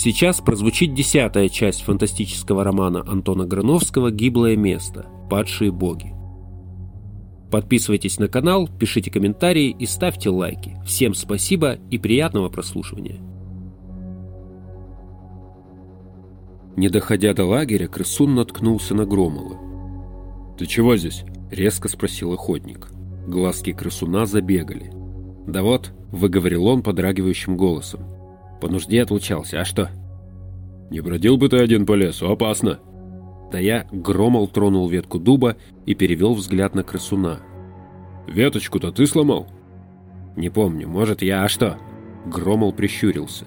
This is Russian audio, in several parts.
Сейчас прозвучит десятая часть фантастического романа Антона Грановского «Гиблое место. Падшие боги». Подписывайтесь на канал, пишите комментарии и ставьте лайки. Всем спасибо и приятного прослушивания. Не доходя до лагеря, крысун наткнулся на Громова. «Ты чего здесь?» — резко спросил охотник. Глазки крысуна забегали. «Да вот», — выговорил он подрагивающим голосом. «По нужде отлучался, а что?» «Не бродил бы ты один по лесу, опасно!» Да я Громол тронул ветку дуба и перевел взгляд на крысуна. «Веточку-то ты сломал?» «Не помню, может я, а что?» Громол прищурился.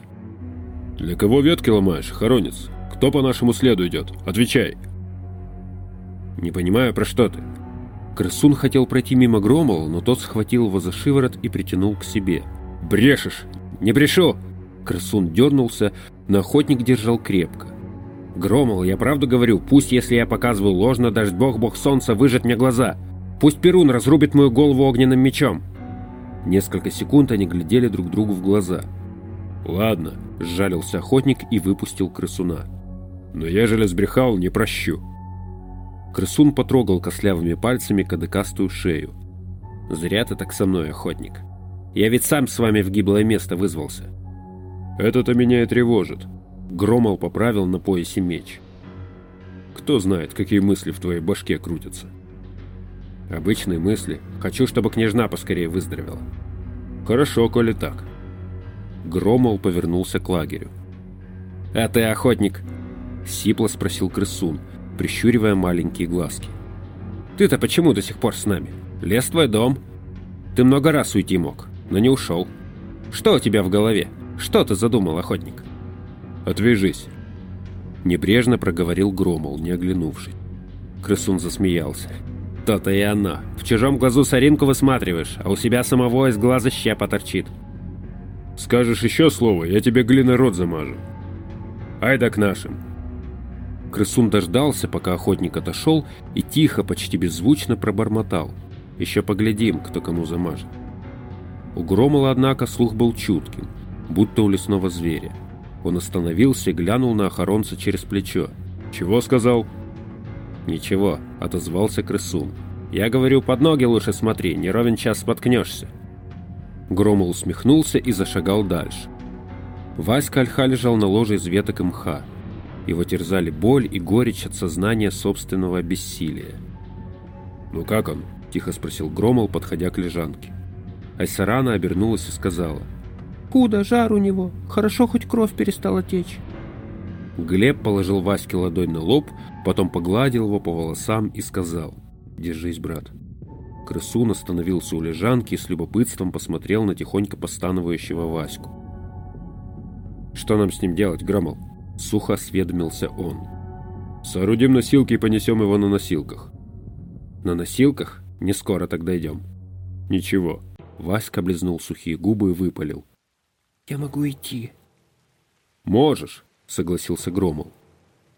«Для кого ветки ломаешь, хоронец? Кто по нашему следу идет? Отвечай!» «Не понимаю, про что ты?» Крысун хотел пройти мимо Громола, но тот схватил его за шиворот и притянул к себе. «Брешешь!» «Не брешу!» Крысун дернулся, но охотник держал крепко. «Громол, я правду говорю, пусть, если я показываю ложно, даст бог бог солнца выжать мне глаза. Пусть Перун разрубит мою голову огненным мечом!» Несколько секунд они глядели друг другу в глаза. «Ладно», — сжалился охотник и выпустил крысуна. «Но ежели сбрехал, не прощу». Крысун потрогал костлявыми пальцами кадыкастую шею. «Зря ты так со мной, охотник. Я ведь сам с вами в гиблое место вызвался». «Это-то меня и тревожит», Громол поправил на поясе меч. «Кто знает, какие мысли в твоей башке крутятся?» «Обычные мысли. Хочу, чтобы княжна поскорее выздоровела». «Хорошо, коли так». Громол повернулся к лагерю. «А ты охотник?» — сипло спросил крысун, прищуривая маленькие глазки. «Ты-то почему до сих пор с нами? Лес твой дом. Ты много раз уйти мог, но не ушел. Что у тебя в голове? Что ты задумал, охотник?» Отвяжись!» Небрежно проговорил Громол, не оглянувшись. Крысун засмеялся. «То-то и оно. В чужом глазу соринку высматриваешь, а у себя самого из глаза щепа торчит». «Скажешь еще слово, я тебе глиной рот замажу. Айда к нашим!» Крысун дождался, пока охотник отошел, и тихо, почти беззвучно пробормотал. «Еще поглядим, кто кому замажет». У Громола, однако, слух был чутким, будто у лесного зверя. Он остановился и глянул на охоронца через плечо. «Чего сказал?» «Ничего», — отозвался крысун. «Я говорю, под ноги лучше смотри, не ровен час споткнешься». Громол усмехнулся и зашагал дальше. Васька Альха лежал на ложе из веток и мха. Его терзали боль и горечь от сознания собственного бессилия. «Ну как он?» – тихо спросил Громол, подходя к лежанке. Айсарана обернулась и сказала – Куда жар у него? Хорошо, хоть кровь перестала течь. Глеб положил Ваське ладонь на лоб, потом погладил его по волосам и сказал «Держись, брат». Крысун остановился у лежанки и с любопытством посмотрел на тихонько постановающего Ваську. «Что нам с ним делать, Громол?» — сухо осведомился он. «Соорудим носилки и понесем его на носилках». «На носилках? Не скоро так дойдем». «Ничего». Васька облизнул сухие губы и выпалил. «Я могу идти». «Можешь», — согласился Громол.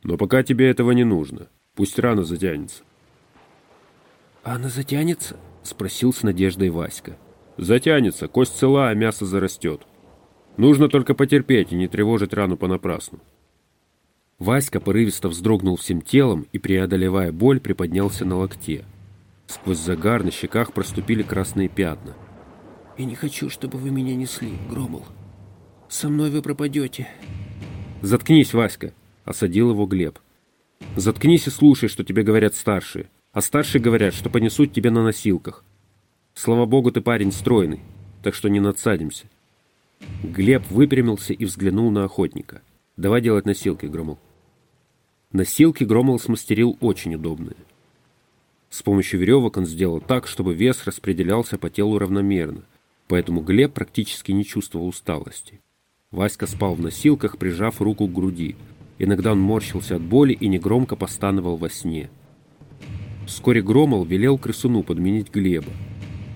«Но пока тебе этого не нужно. Пусть рана затянется». «А она затянется?» — спросил с надеждой Васька. «Затянется, кость цела, а мясо зарастет. Нужно только потерпеть и не тревожить рану понапрасну». Васька порывисто вздрогнул всем телом и, преодолевая боль, приподнялся на локте. Сквозь загар на щеках проступили красные пятна. «Я не хочу, чтобы вы меня несли, Громол», со мной вы пропадете. Заткнись, Васька, осадил его Глеб. Заткнись и слушай, что тебе говорят старшие. А старшие говорят, что понесут тебя на носилках. Слава богу, ты парень стройный, так что не надсадимся. Глеб выпрямился и взглянул на охотника. Давай делать носилки, Громол. Носилки Громол смастерил очень удобные. С помощью веревок он сделал так, чтобы вес распределялся по телу равномерно, поэтому Глеб практически не чувствовал усталости. Васька спал в носилках, прижав руку к груди. Иногда он морщился от боли и негромко постановал во сне. Вскоре Громол велел крысуну подменить Глеба,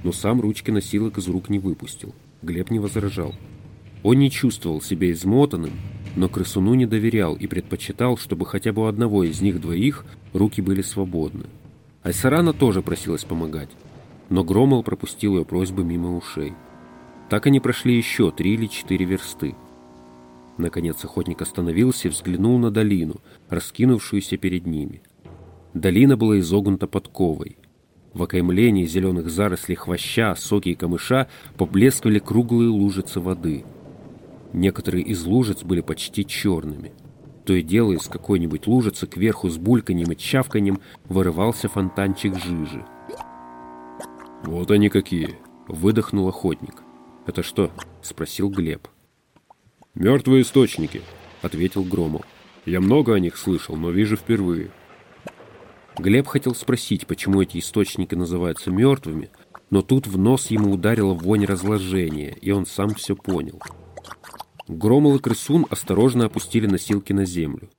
но сам ручки носилок из рук не выпустил. Глеб не возражал. Он не чувствовал себя измотанным, но крысуну не доверял и предпочитал, чтобы хотя бы у одного из них двоих руки были свободны. Айсарана тоже просилась помогать, но Громол пропустил ее просьбы мимо ушей. Так они прошли еще три или четыре версты. Наконец охотник остановился и взглянул на долину, раскинувшуюся перед ними. Долина была изогнута подковой. В окаймлении зеленых зарослей хвоща, соки и камыша поблескивали круглые лужицы воды. Некоторые из лужиц были почти черными. То и дело из какой-нибудь лужицы кверху с бульканьем и чавканьем вырывался фонтанчик жижи. «Вот они какие!» — выдохнул охотник. «Это что?» — спросил Глеб. «Мертвые источники», — ответил Громов. «Я много о них слышал, но вижу впервые». Глеб хотел спросить, почему эти источники называются мертвыми, но тут в нос ему ударила вонь разложения, и он сам все понял. Громол и Крысун осторожно опустили носилки на землю.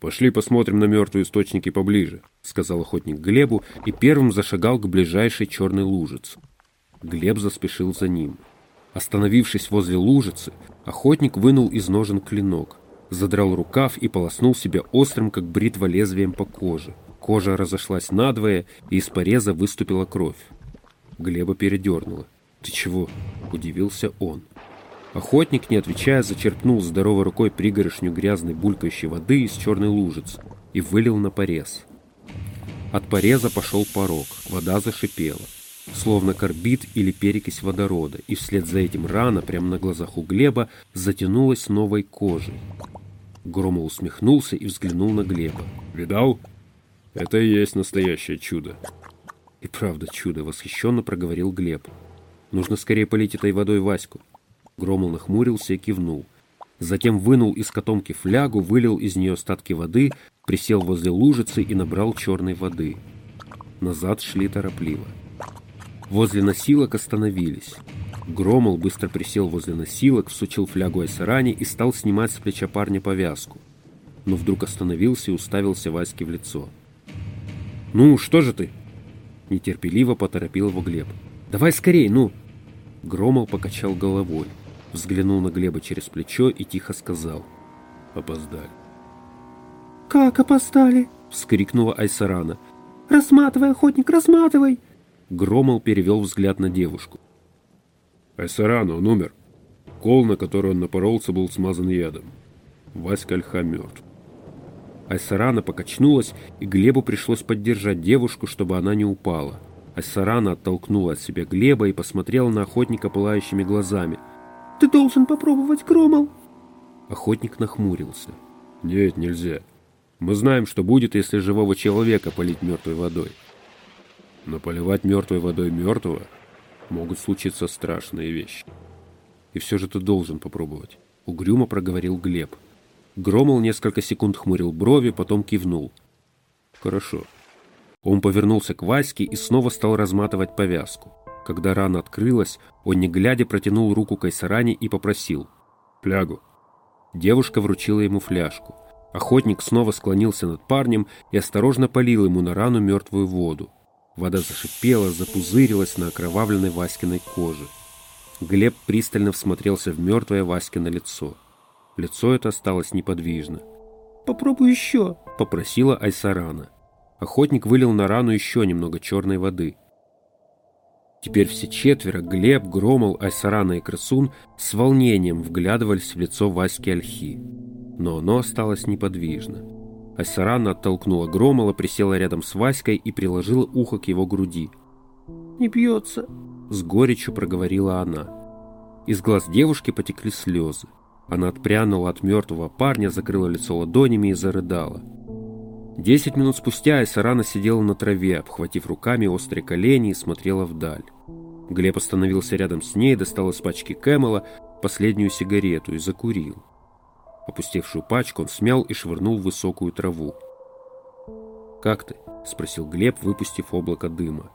«Пошли посмотрим на мертвые источники поближе», — сказал охотник Глебу и первым зашагал к ближайшей черной лужице. Глеб заспешил за ним. Остановившись возле лужицы, охотник вынул из ножен клинок, задрал рукав и полоснул себя острым, как бритва, лезвием по коже. Кожа разошлась надвое, и из пореза выступила кровь. Глеба передернуло. «Ты чего?» – удивился он. Охотник, не отвечая, зачерпнул здоровой рукой пригоршню грязной булькающей воды из черной лужицы и вылил на порез. От пореза пошел порог, вода зашипела словно карбид или перекись водорода, и вслед за этим рана, прямо на глазах у Глеба, затянулась новой кожей. Громов усмехнулся и взглянул на Глеба. «Видал? Это и есть настоящее чудо». «И правда чудо», — восхищенно проговорил Глеб. «Нужно скорее полить этой водой Ваську». Громол нахмурился и кивнул. Затем вынул из котомки флягу, вылил из нее остатки воды, присел возле лужицы и набрал черной воды. Назад шли торопливо. Возле носилок остановились. Громол быстро присел возле носилок, всучил флягу Айсаране и стал снимать с плеча парня повязку. Но вдруг остановился и уставился Ваське в лицо. «Ну, что же ты?» Нетерпеливо поторопил его Глеб. «Давай скорей, ну!» Громол покачал головой, взглянул на Глеба через плечо и тихо сказал. «Опоздали». «Как опоздали?» — вскрикнула Айсарана. «Разматывай, охотник, разматывай!» Громол перевел взгляд на девушку. Айсаран, он умер. Кол, на который он напоролся, был смазан ядом. Васька Альха мертв. Айсарана покачнулась, и Глебу пришлось поддержать девушку, чтобы она не упала. Айсарана оттолкнула от себя Глеба и посмотрела на охотника пылающими глазами. «Ты должен попробовать, Громол!» Охотник нахмурился. «Нет, нельзя. Мы знаем, что будет, если живого человека полить мертвой водой. Но поливать мертвой водой мертвого могут случиться страшные вещи. И все же ты должен попробовать. Угрюмо проговорил Глеб. Громол несколько секунд хмурил брови, потом кивнул. Хорошо. Он повернулся к Ваське и снова стал разматывать повязку. Когда рана открылась, он не глядя протянул руку к Айсаране и попросил. «Флягу». Девушка вручила ему фляжку. Охотник снова склонился над парнем и осторожно полил ему на рану мертвую воду. Вода зашипела, запузырилась на окровавленной Васькиной коже. Глеб пристально всмотрелся в мертвое Васькино лицо. Лицо это осталось неподвижно. «Попробуй еще», — попросила Айсарана. Охотник вылил на рану еще немного черной воды. Теперь все четверо, Глеб, Громол, Айсарана и Красун, с волнением вглядывались в лицо Васьки Альхи. Но оно осталось неподвижно. Айсарана оттолкнула Громола, присела рядом с Васькой и приложила ухо к его груди. «Не бьется», — с горечью проговорила она. Из глаз девушки потекли слезы. Она отпрянула от мертвого парня, закрыла лицо ладонями и зарыдала. Десять минут спустя Айсарана сидела на траве, обхватив руками острые колени и смотрела вдаль. Глеб остановился рядом с ней, достал из пачки Кэмела последнюю сигарету и закурил. Опустевшую пачку он смял и швырнул в высокую траву. «Как ты?» – спросил Глеб, выпустив облако дыма.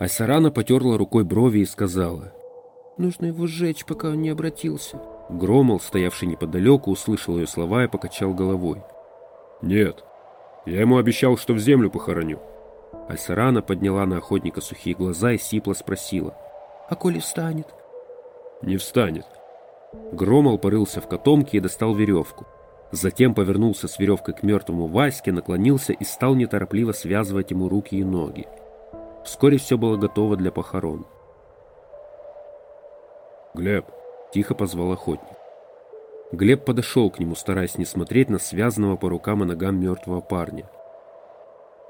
Айсарана потерла рукой брови и сказала. «Нужно его сжечь, пока он не обратился». Громол, стоявший неподалеку, услышал ее слова и покачал головой. «Нет, я ему обещал, что в землю похороню». Айсарана подняла на охотника сухие глаза и сипло спросила. «А коли встанет?» «Не встанет. Громол порылся в котомке и достал веревку. Затем повернулся с веревкой к мертвому Ваське, наклонился и стал неторопливо связывать ему руки и ноги. Вскоре все было готово для похорон. «Глеб!» – тихо позвал охотник. Глеб подошел к нему, стараясь не смотреть на связанного по рукам и ногам мертвого парня.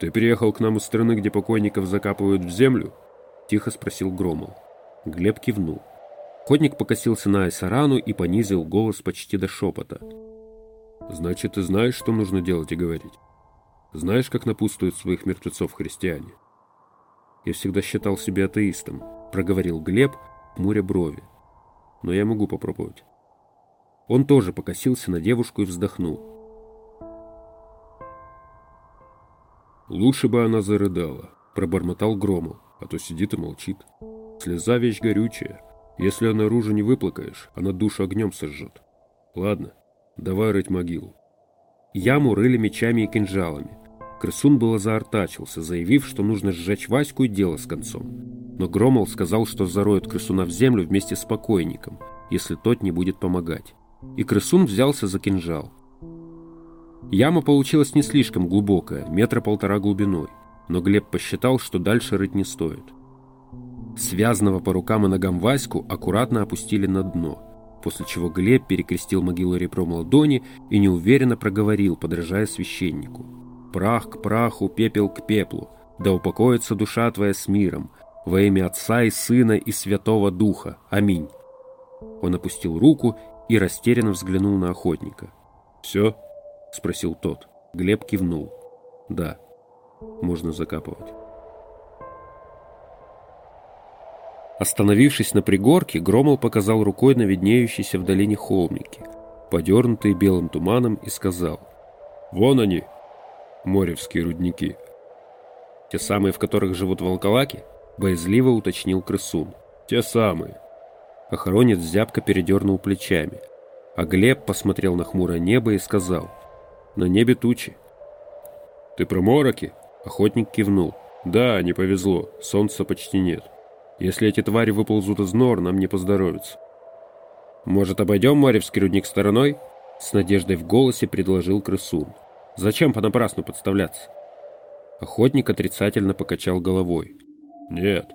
«Ты приехал к нам из страны, где покойников закапывают в землю?» – тихо спросил Громол. Глеб кивнул. Охотник покосился на Айсарану и понизил голос почти до шепота. «Значит, ты знаешь, что нужно делать и говорить? Знаешь, как напутствуют своих мертвецов христиане?» «Я всегда считал себя атеистом», – проговорил Глеб, хмуря брови. «Но я могу попробовать». Он тоже покосился на девушку и вздохнул. «Лучше бы она зарыдала», – пробормотал Громов, а то сидит и молчит. «Слеза вещь горючая. Если ее наружу не выплакаешь, она душу огнем сожжет. Ладно, давай рыть могилу». Яму рыли мечами и кинжалами. Крысун было заортачился, заявив, что нужно сжечь Ваську и дело с концом. Но Громол сказал, что зароет крысуна в землю вместе с покойником, если тот не будет помогать. И крысун взялся за кинжал. Яма получилась не слишком глубокая, метра полтора глубиной, но Глеб посчитал, что дальше рыть не стоит. Связанного по рукам и ногам Ваську аккуратно опустили на дно, после чего Глеб перекрестил могилу ребром ладони и неуверенно проговорил, подражая священнику – Прах к праху, пепел к пеплу, да упокоится душа твоя с миром, во имя Отца и Сына и Святого Духа. Аминь. Он опустил руку и растерянно взглянул на охотника. «Все?» – спросил тот. Глеб кивнул. «Да, можно закапывать». Остановившись на пригорке, Громол показал рукой на виднеющиеся в долине холмики, подернутые белым туманом, и сказал «Вон они, Моревские рудники. Те самые, в которых живут волколаки? Боязливо уточнил крысун. Те самые. Охоронец зябко передернул плечами. А Глеб посмотрел на хмурое небо и сказал. На небе тучи. Ты про мороки? Охотник кивнул. Да, не повезло. Солнца почти нет. Если эти твари выползут из нор, нам не поздоровится. Может, обойдем Маревский рудник стороной? С надеждой в голосе предложил крысун. Зачем понапрасну подставляться? Охотник отрицательно покачал головой. Нет.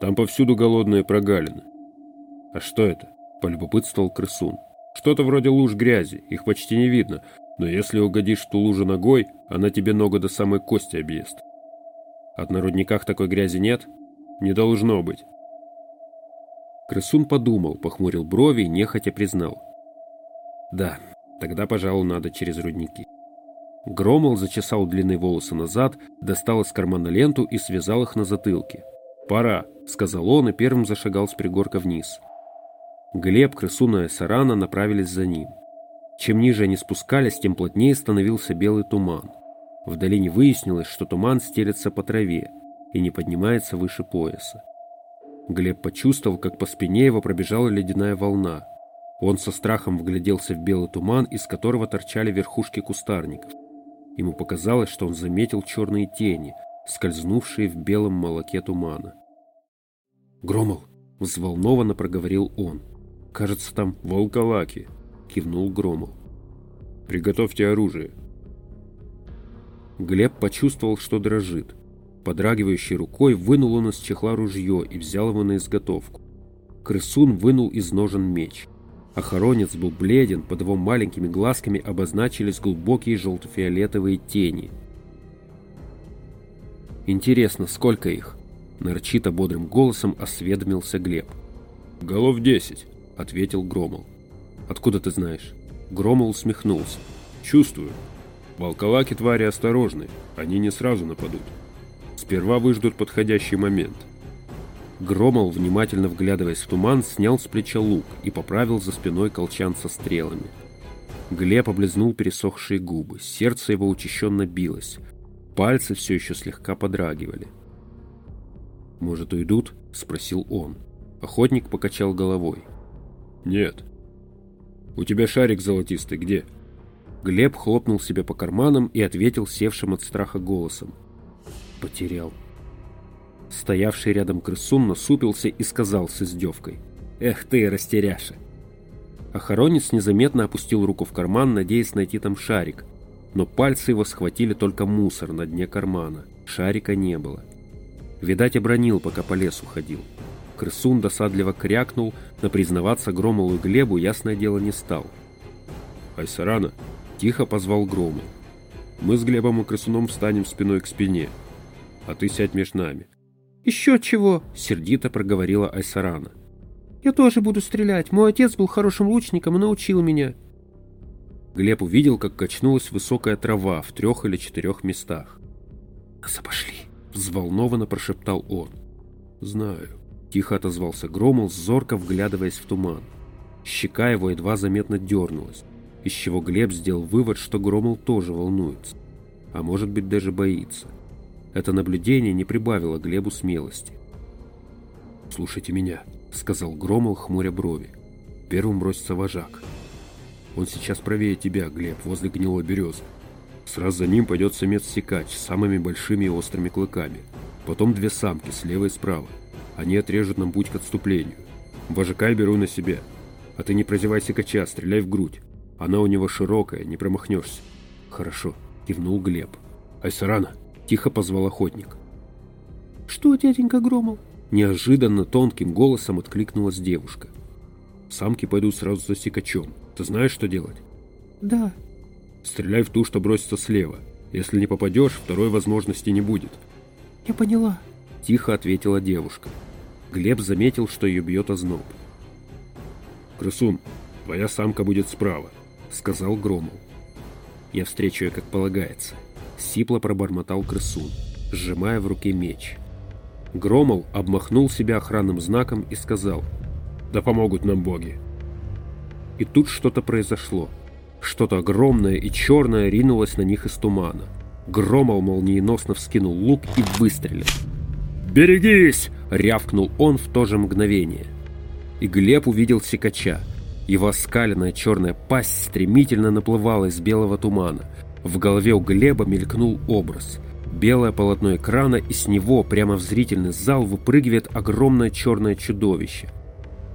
Там повсюду голодные прогалины. А что это? Полюбопытствовал крысун. Что-то вроде луж грязи, их почти не видно, но если угодишь в ту лужу ногой, она тебе ногу до самой кости объест. От на рудниках такой грязи нет? Не должно быть. Крысун подумал, похмурил брови и нехотя признал. Да, тогда, пожалуй, надо через рудники. Громол зачесал длинные волосы назад, достал из кармана ленту и связал их на затылке. «Пора», — сказал он и первым зашагал с пригорка вниз. Глеб, Крысуна и Сарана направились за ним. Чем ниже они спускались, тем плотнее становился белый туман. В долине выяснилось, что туман стелется по траве и не поднимается выше пояса. Глеб почувствовал, как по спине его пробежала ледяная волна. Он со страхом вгляделся в белый туман, из которого торчали верхушки кустарников. Ему показалось, что он заметил черные тени, скользнувшие в белом молоке тумана. «Громол!» — взволнованно проговорил он. «Кажется, там волколаки!» — кивнул Громол. «Приготовьте оружие!» Глеб почувствовал, что дрожит. Подрагивающей рукой вынул он из чехла ружье и взял его на изготовку. Крысун вынул из ножен меч — Охоронец был бледен, под его маленькими глазками обозначились глубокие желто-фиолетовые тени. «Интересно, сколько их?» Нарчито бодрым голосом осведомился Глеб. «Голов десять», — ответил Громол. «Откуда ты знаешь?» Громол усмехнулся. «Чувствую. Волколаки твари осторожны, они не сразу нападут. Сперва выждут подходящий момент. Громол, внимательно вглядываясь в туман, снял с плеча лук и поправил за спиной колчан со стрелами. Глеб облизнул пересохшие губы, сердце его учащенно билось, пальцы все еще слегка подрагивали. «Может, уйдут?» – спросил он. Охотник покачал головой. «Нет». «У тебя шарик золотистый где?» Глеб хлопнул себе по карманам и ответил севшим от страха голосом. «Потерял». Стоявший рядом крысун насупился и сказал с издевкой. «Эх ты, растеряша!» Охоронец незаметно опустил руку в карман, надеясь найти там шарик, но пальцы его схватили только мусор на дне кармана. Шарика не было. Видать, обронил, пока по лесу ходил. Крысун досадливо крякнул, но признаваться Громолу и Глебу ясное дело не стал. «Айсарана!» – тихо позвал Громол. «Мы с Глебом и Крысуном встанем спиной к спине, а ты сядь между нами». «Еще чего?» – сердито проговорила Айсарана. «Я тоже буду стрелять. Мой отец был хорошим лучником и научил меня». Глеб увидел, как качнулась высокая трава в трех или четырех местах. «Нас обошли», – взволнованно прошептал он. «Знаю», Тихо отозвался Громол, зорко вглядываясь в туман. Щека его едва заметно дернулась, из чего Глеб сделал вывод, что Громол тоже волнуется, а может быть даже боится. Это наблюдение не прибавило Глебу смелости. «Слушайте меня», — сказал Громол, хмуря брови. «Первым бросится вожак. Он сейчас правее тебя, Глеб, возле гнилой березы. Сразу за ним пойдет самец-сикач с самыми большими и острыми клыками. Потом две самки, слева и справа. Они отрежут нам путь к отступлению. Вожака я беру на себя. А ты не прозевай сикача, стреляй в грудь. Она у него широкая, не промахнешься. Хорошо, кивнул Глеб. Айсарана, тихо позвал охотник. Что, дяденька Громов? Неожиданно тонким голосом откликнулась девушка. Самки пойдут сразу за сикачом. Ты знаешь, что делать? Да. Стреляй в ту, что бросится слева. Если не попадешь, второй возможности не будет. Я поняла. Тихо ответила девушка. Глеб заметил, что ее бьет озноб. «Крысун, твоя самка будет справа», — сказал Громов. «Я встречу ее, как полагается», — сипло пробормотал крысун, сжимая в руке меч. Громов обмахнул себя охранным знаком и сказал «Да помогут нам боги». И тут что-то произошло. Что-то огромное и черное ринулось на них из тумана. Громов молниеносно вскинул лук и выстрелил. «Берегись!» — рявкнул он в то же мгновение. И Глеб увидел секача. Его оскаленная черная пасть стремительно наплывала из белого тумана. В голове у Глеба мелькнул образ. Белое полотно экрана, и с него прямо в зрительный зал выпрыгивает огромное черное чудовище.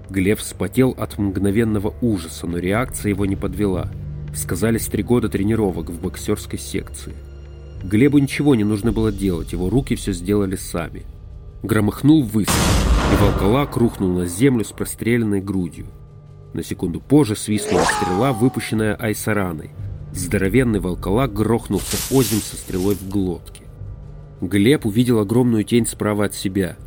Глеб вспотел от мгновенного ужаса, но реакция его не подвела. Сказались три года тренировок в боксерской секции. Глебу ничего не нужно было делать, его руки все сделали сами – Громыхнул выстрел, и волколак рухнул на землю с простреленной грудью. На секунду позже свистнула стрела, выпущенная Айсараной. Здоровенный волколак грохнулся озим со стрелой в глотке. Глеб увидел огромную тень справа от себя.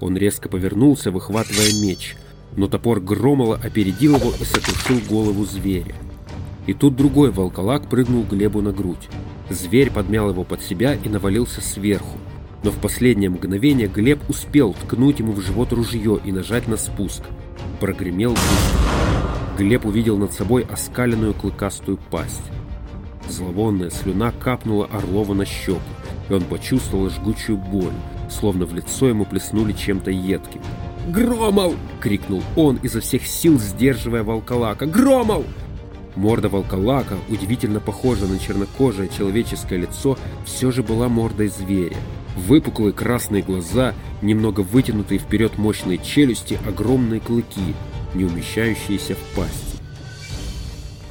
Он резко повернулся, выхватывая меч, но топор Громола опередил его и сокрушил голову зверя. И тут другой волколак прыгнул Глебу на грудь. Зверь подмял его под себя и навалился сверху, но в последнее мгновение Глеб успел ткнуть ему в живот ружье и нажать на спуск. Прогремел выстрел. Глеб увидел над собой оскаленную клыкастую пасть. Зловонная слюна капнула Орлова на щеку, и он почувствовал жгучую боль, словно в лицо ему плеснули чем-то едким. «Громов!» — крикнул он, изо всех сил сдерживая волколака. «Громов!» Морда волколака, удивительно похожая на чернокожее человеческое лицо, все же была мордой зверя. Выпуклые красные глаза, немного вытянутые вперед мощные челюсти, огромные клыки, не умещающиеся в пасти.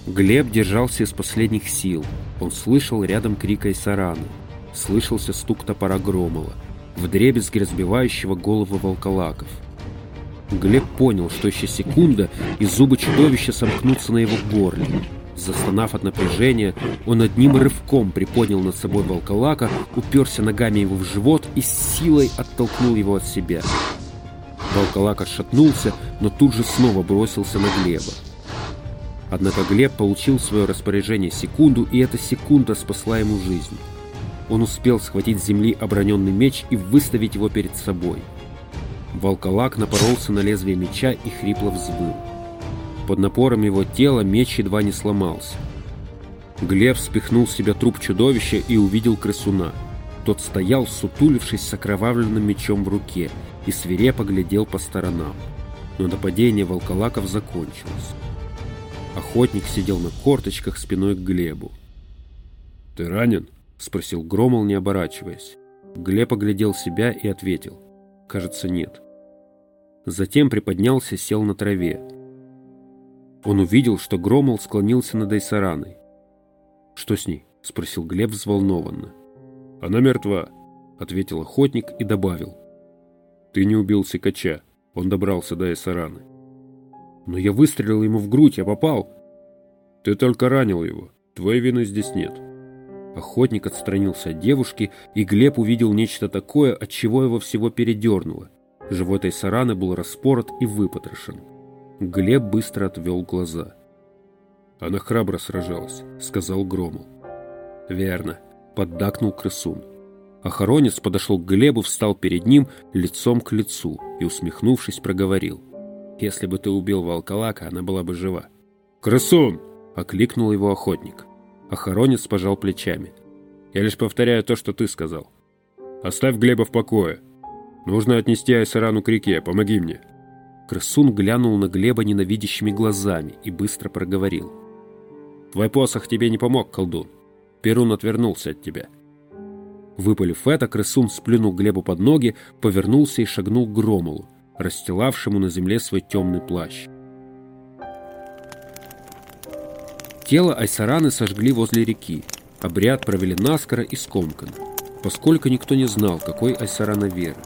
Глеб держался из последних сил. Он слышал рядом крик Айсарана. Слышался стук топора Громова, вдребезги разбивающего головы волколаков. Глеб понял, что еще секунда, и зубы чудовища сомкнутся на его горле. Застонав от напряжения, он одним рывком приподнял над собой волколака, уперся ногами его в живот и с силой оттолкнул его от себя. Волколак отшатнулся, но тут же снова бросился на Глеба. Однако Глеб получил свое распоряжение секунду, и эта секунда спасла ему жизнь. Он успел схватить с земли оброненный меч и выставить его перед собой. Волколак напоролся на лезвие меча и хрипло взвыл. Под напором его тела меч едва не сломался. Глеб спихнул с себя труп чудовища и увидел крысуна. Тот стоял, сутулившись с окровавленным мечом в руке, и свирепо глядел по сторонам. Но нападение волколаков закончилось. Охотник сидел на корточках спиной к Глебу. «Ты ранен?» — спросил Громол, не оборачиваясь. Глеб оглядел себя и ответил. «Кажется, нет». Затем приподнялся сел на траве. Он увидел, что Громол склонился над Айсараной. «Что с ней?» – спросил Глеб взволнованно. «Она мертва», – ответил охотник и добавил. «Ты не убил Сикача. Он добрался до Эсараны. «Но я выстрелил ему в грудь, я попал!» «Ты только ранил его. Твоей вины здесь нет». Охотник отстранился от девушки, и Глеб увидел нечто такое, от чего его всего передернуло. Живот Айсараны был распорот и выпотрошен. Глеб быстро отвел глаза. «Она храбро сражалась», — сказал Громол. «Верно», — поддакнул крысун. Охоронец подошел к Глебу, встал перед ним лицом к лицу и, усмехнувшись, проговорил. «Если бы ты убил волколака, она была бы жива». «Крысун!» — окликнул его охотник. Охоронец пожал плечами. «Я лишь повторяю то, что ты сказал. Оставь Глеба в покое. Нужно отнести Айсарану к реке, помоги мне». Крысун глянул на Глеба ненавидящими глазами и быстро проговорил. «Твой посох тебе не помог, колдун. Перун отвернулся от тебя». Выпалив это, крысун сплюнул Глебу под ноги, повернулся и шагнул к Громолу, расстилавшему на земле свой темный плащ. Тело Айсараны сожгли возле реки. Обряд провели наскоро и скомканно, поскольку никто не знал, какой Айсарана веры.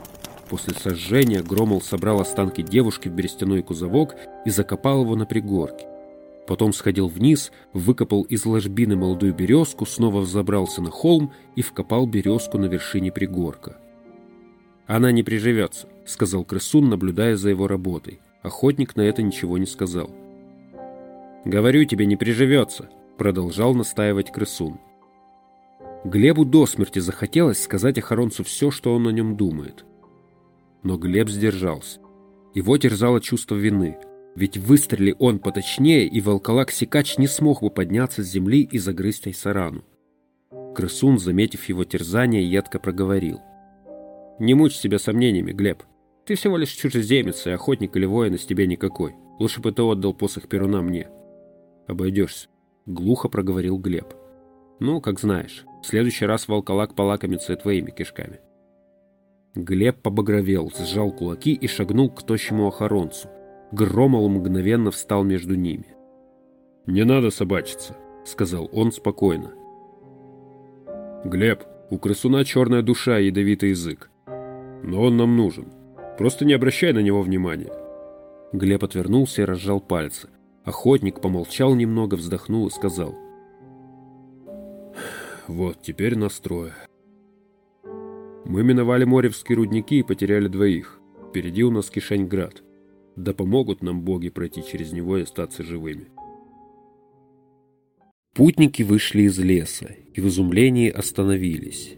После сожжения Громол собрал останки девушки в берестяной кузовок и закопал его на пригорке. Потом сходил вниз, выкопал из ложбины молодую березку, снова взобрался на холм и вкопал березку на вершине пригорка. «Она не приживется», — сказал крысун, наблюдая за его работой. Охотник на это ничего не сказал. «Говорю тебе, не приживется», — продолжал настаивать крысун. Глебу до смерти захотелось сказать Охоронцу все, что он о нем думает. Но Глеб сдержался. Его терзало чувство вины, ведь выстрели он поточнее, и волколак-сикач не смог бы подняться с земли и загрызть Айсарану. Крысун, заметив его терзание, едко проговорил. «Не мучь себя сомнениями, Глеб. Ты всего лишь чужеземец, и охотник или воин из тебя никакой. Лучше бы ты отдал посох Перуна мне». «Обойдешься», — глухо проговорил Глеб. «Ну, как знаешь, в следующий раз волколак полакомится твоими кишками». Глеб побагровел, сжал кулаки и шагнул к тощему охоронцу. Громол мгновенно встал между ними. «Не надо собачиться», — сказал он спокойно. «Глеб, у крысуна черная душа и ядовитый язык. Но он нам нужен. Просто не обращай на него внимания». Глеб отвернулся и разжал пальцы. Охотник помолчал немного, вздохнул и сказал. «Вот, теперь настрой. Мы миновали Моревские рудники и потеряли двоих. Впереди у нас Кишеньград. Да помогут нам боги пройти через него и остаться живыми». Путники вышли из леса и в изумлении остановились.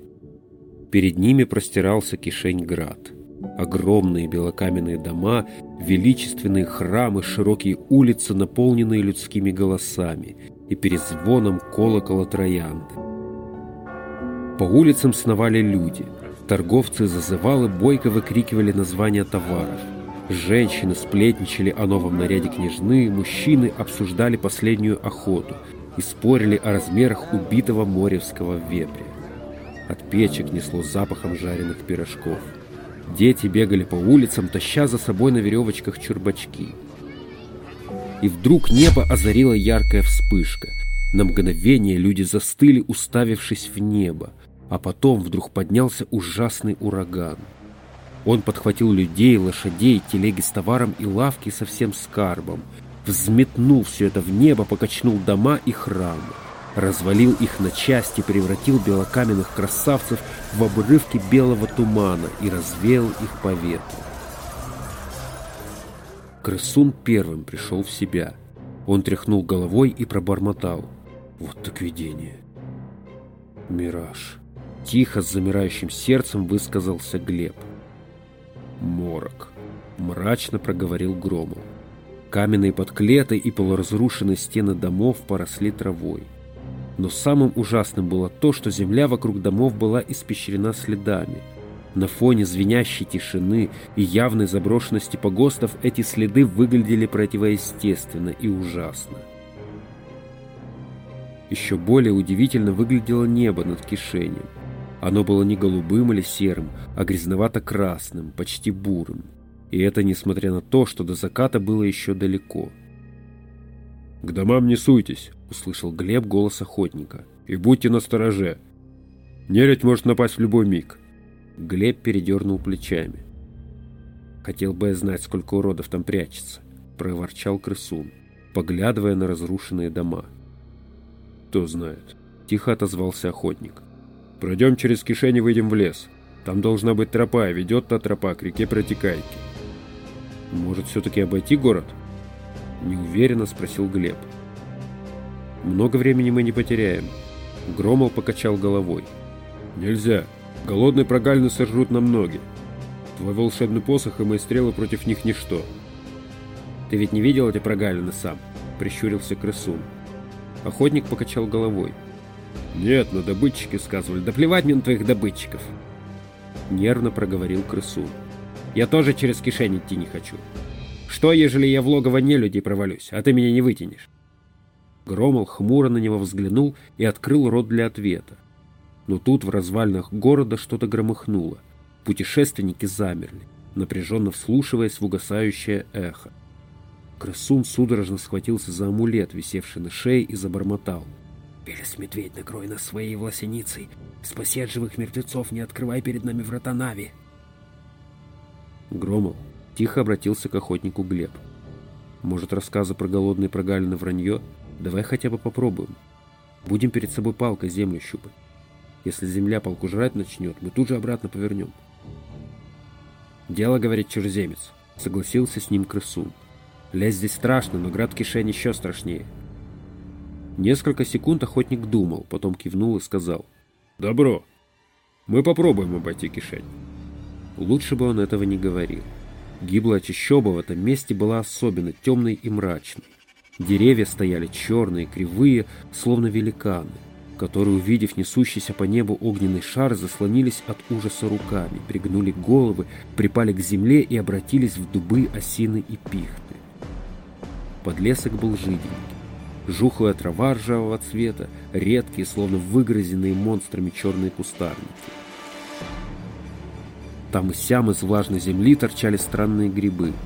Перед ними простирался Кишеньград. Огромные белокаменные дома, величественные храмы, широкие улицы, наполненные людскими голосами и перезвоном колокола Троянды. По улицам сновали люди. Торговцы зазывалы бойко выкрикивали названия товаров. Женщины сплетничали о новом наряде княжны, мужчины обсуждали последнюю охоту и спорили о размерах убитого моревского вепря. От печек несло запахом жареных пирожков. Дети бегали по улицам, таща за собой на веревочках чурбачки. И вдруг небо озарила яркая вспышка. На мгновение люди застыли, уставившись в небо, а потом вдруг поднялся ужасный ураган. Он подхватил людей, лошадей, телеги с товаром и лавки со всем скарбом, взметнул все это в небо, покачнул дома и храмы развалил их на части, превратил белокаменных красавцев в обрывки белого тумана и развеял их по ветру. Крысун первым пришел в себя. Он тряхнул головой и пробормотал. Вот так видение. Мираж. Тихо, с замирающим сердцем высказался Глеб. Морок. Мрачно проговорил Громов. Каменные подклеты и полуразрушенные стены домов поросли травой. Но самым ужасным было то, что земля вокруг домов была испещрена следами. На фоне звенящей тишины и явной заброшенности погостов эти следы выглядели противоестественно и ужасно. Еще более удивительно выглядело небо над кишением. Оно было не голубым или серым, а грязновато-красным, почти бурым. И это несмотря на то, что до заката было еще далеко – «К домам не суйтесь», — услышал Глеб голос охотника. «И будьте настороже. Нерять может напасть в любой миг». Глеб передернул плечами. Хотел бы я знать, сколько уродов там прячется, проворчал крысун, поглядывая на разрушенные дома. Кто знает, тихо отозвался охотник. Пройдем через кишень и выйдем в лес. Там должна быть тропа, ведет та тропа к реке Протекайки. Может, все-таки обойти город? Неуверенно спросил Глеб. Много времени мы не потеряем. Громол покачал головой. Нельзя. Голодные прогалины сожрут нам ноги. Твой волшебный посох и мои стрелы против них ничто. Ты ведь не видел эти прогалины сам? Прищурился крысун. Охотник покачал головой. Нет, но добытчики сказывали. Да плевать мне на твоих добытчиков. Нервно проговорил крысун. Я тоже через кишень идти не хочу. Что, ежели я в логово нелюдей провалюсь, а ты меня не вытянешь? Громол хмуро на него взглянул и открыл рот для ответа. Но тут в развалинах города что-то громыхнуло. Путешественники замерли, напряженно вслушиваясь в угасающее эхо. Крысун судорожно схватился за амулет, висевший на шее, и забормотал. «Велес медведь, накрой нас своей власеницей! Спаси от живых мертвецов, не открывай перед нами врата Нави!» Громол тихо обратился к охотнику Глеб. «Может, рассказы про голодные прогалины вранье?» Давай хотя бы попробуем. Будем перед собой палкой землю щупать. Если земля палку жрать начнет, мы тут же обратно повернем. Дело, говорит чужеземец. Согласился с ним крысун. Лезть здесь страшно, но град кишень еще страшнее. Несколько секунд охотник думал, потом кивнул и сказал. Добро. Мы попробуем обойти кишень. Лучше бы он этого не говорил. Гиблая чащоба в этом месте была особенно темной и мрачной. Деревья стояли черные, кривые, словно великаны, которые, увидев несущийся по небу огненный шар, заслонились от ужаса руками, пригнули головы, припали к земле и обратились в дубы, осины и пихты. Подлесок был жиденький. Жухлая трава ржавого цвета, редкие, словно выгрызенные монстрами черные кустарники. Там и сям из влажной земли торчали странные грибы –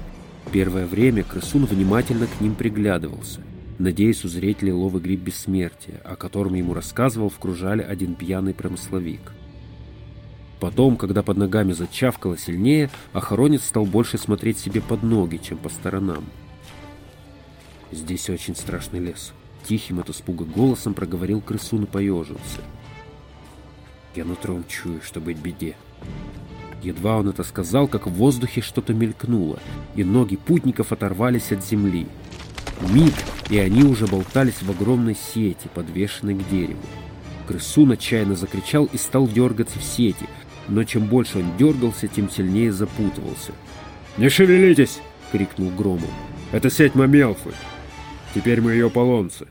Первое время крысун внимательно к ним приглядывался, надеясь узреть лиловый гриб бессмертия, о котором ему рассказывал в кружале один пьяный промысловик. Потом, когда под ногами зачавкало сильнее, охоронец стал больше смотреть себе под ноги, чем по сторонам. «Здесь очень страшный лес», — тихим от испуга голосом проговорил крысун и поежился. «Я нутром чую, что быть беде. Едва он это сказал, как в воздухе что-то мелькнуло, и ноги путников оторвались от земли. Миг, и они уже болтались в огромной сети, подвешенной к дереву. Крысун отчаянно закричал и стал дергаться в сети, но чем больше он дергался, тем сильнее запутывался. «Не шевелитесь!» — крикнул Громов. «Это сеть Мамелфы! Теперь мы ее полонцы!»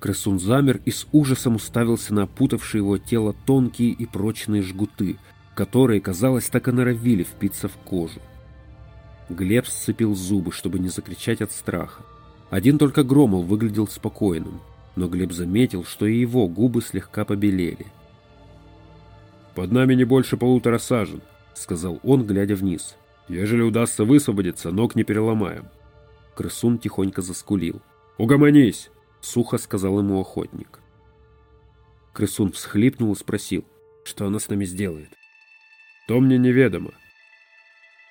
Крысун замер и с ужасом уставился на опутавшие его тело тонкие и прочные жгуты — которые, казалось, так и норовили впиться в кожу. Глеб сцепил зубы, чтобы не закричать от страха. Один только Громол выглядел спокойным, но Глеб заметил, что и его губы слегка побелели. «Под нами не больше полутора сажен», — сказал он, глядя вниз. «Ежели удастся высвободиться, ног не переломаем». Крысун тихонько заскулил. «Угомонись!» — сухо сказал ему охотник. Крысун всхлипнул и спросил, что она с нами сделает. То мне неведомо.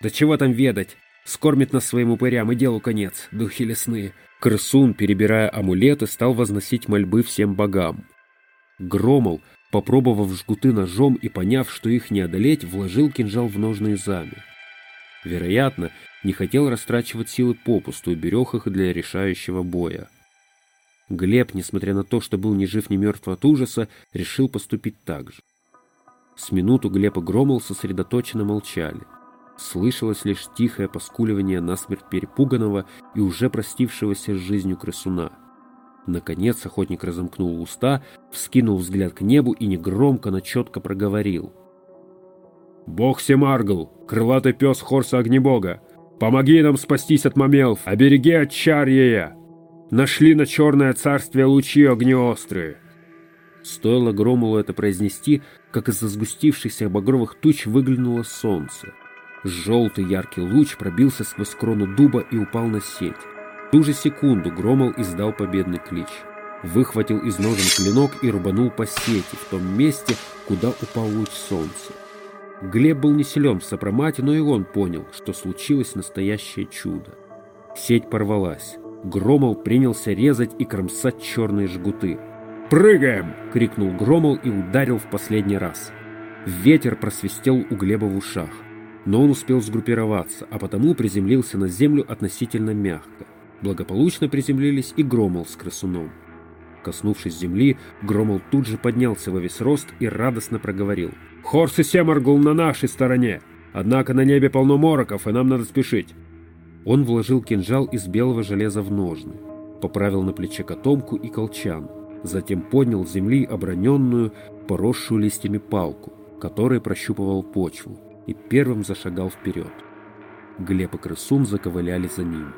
Да чего там ведать? Скормит нас своим упырям, и делу конец, духи лесные. Крысун, перебирая амулеты, стал возносить мольбы всем богам. Громол, попробовав жгуты ножом и поняв, что их не одолеть, вложил кинжал в ножные зами. Вероятно, не хотел растрачивать силы попусту и берег их для решающего боя. Глеб, несмотря на то, что был ни жив, ни мертв от ужаса, решил поступить так же. С минуту Глеб и Громол сосредоточенно молчали. Слышалось лишь тихое поскуливание насмерть перепуганного и уже простившегося с жизнью крысуна. Наконец охотник разомкнул уста, вскинул взгляд к небу и негромко, но четко проговорил. «Бог Семаргл, крылатый пес Хорса Огнебога, помоги нам спастись от мамелф, обереги от чар ея! Нашли на черное царствие лучи огнеострые!» Стоило Громулу это произнести, как из-за сгустившихся багровых туч выглянуло солнце. Желтый яркий луч пробился сквозь крону дуба и упал на сеть. В ту же секунду Громол издал победный клич. Выхватил из ножен клинок и рубанул по сети, в том месте, куда упал луч солнца. Глеб был не силен в сопромате, но и он понял, что случилось настоящее чудо. Сеть порвалась. Громол принялся резать и кромсать черные жгуты. «Прыгаем!» — крикнул Громол и ударил в последний раз. Ветер просвистел у Глеба в ушах, но он успел сгруппироваться, а потому приземлился на землю относительно мягко. Благополучно приземлились и Громол с крысуном. Коснувшись земли, Громол тут же поднялся во весь рост и радостно проговорил. «Хорс и Семаргул на нашей стороне! Однако на небе полно мороков, и нам надо спешить!» Он вложил кинжал из белого железа в ножны, поправил на плече котомку и колчан, затем поднял с земли оброненную, поросшую листьями палку, которой прощупывал почву, и первым зашагал вперед. Глеб и крысун заковыляли за ним.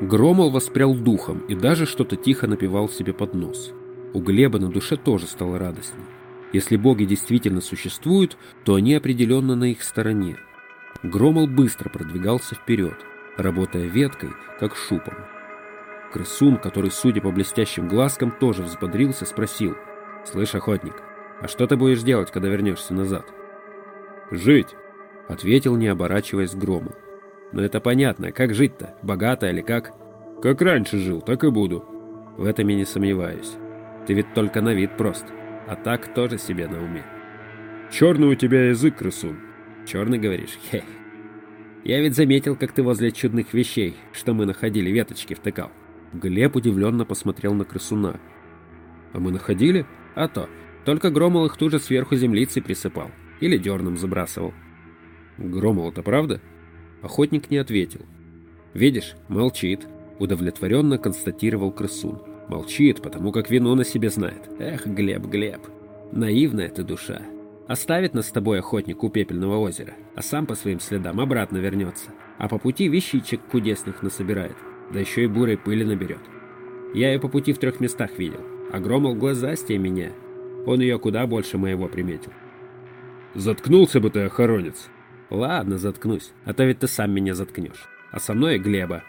Громол воспрял духом и даже что-то тихо напевал себе под нос. У Глеба на душе тоже стало радостней. Если боги действительно существуют, то они определенно на их стороне – Громол быстро продвигался вперед, работая веткой, как шупом. Крысун, который, судя по блестящим глазкам, тоже взбодрился, спросил. «Слышь, охотник, а что ты будешь делать, когда вернешься назад?» «Жить», — ответил, не оборачиваясь Громол. «Но это понятно. Как жить-то? Богато или как?» «Как раньше жил, так и буду». «В этом я не сомневаюсь. Ты ведь только на вид прост. А так тоже себе на уме». «Черный у тебя язык, крысун», Черный, говоришь? Хе. Я ведь заметил, как ты возле чудных вещей, что мы находили, веточки втыкал. Глеб удивленно посмотрел на крысуна. А мы находили? А то. Только Громол их тут же сверху землицей присыпал. Или дерном забрасывал. Громол, это правда? Охотник не ответил. Видишь, молчит. Удовлетворенно констатировал крысун. Молчит, потому как вину на себе знает. Эх, Глеб, Глеб. Наивная ты душа. Оставит нас с тобой охотник у Пепельного озера, а сам по своим следам обратно вернется. А по пути вещичек кудесных насобирает, да еще и бурой пыли наберет. Я ее по пути в трех местах видел, а Громол глазастее меня. Он ее куда больше моего приметил. Заткнулся бы ты, охоронец. Ладно, заткнусь, а то ведь ты сам меня заткнешь. А со мной Глеба.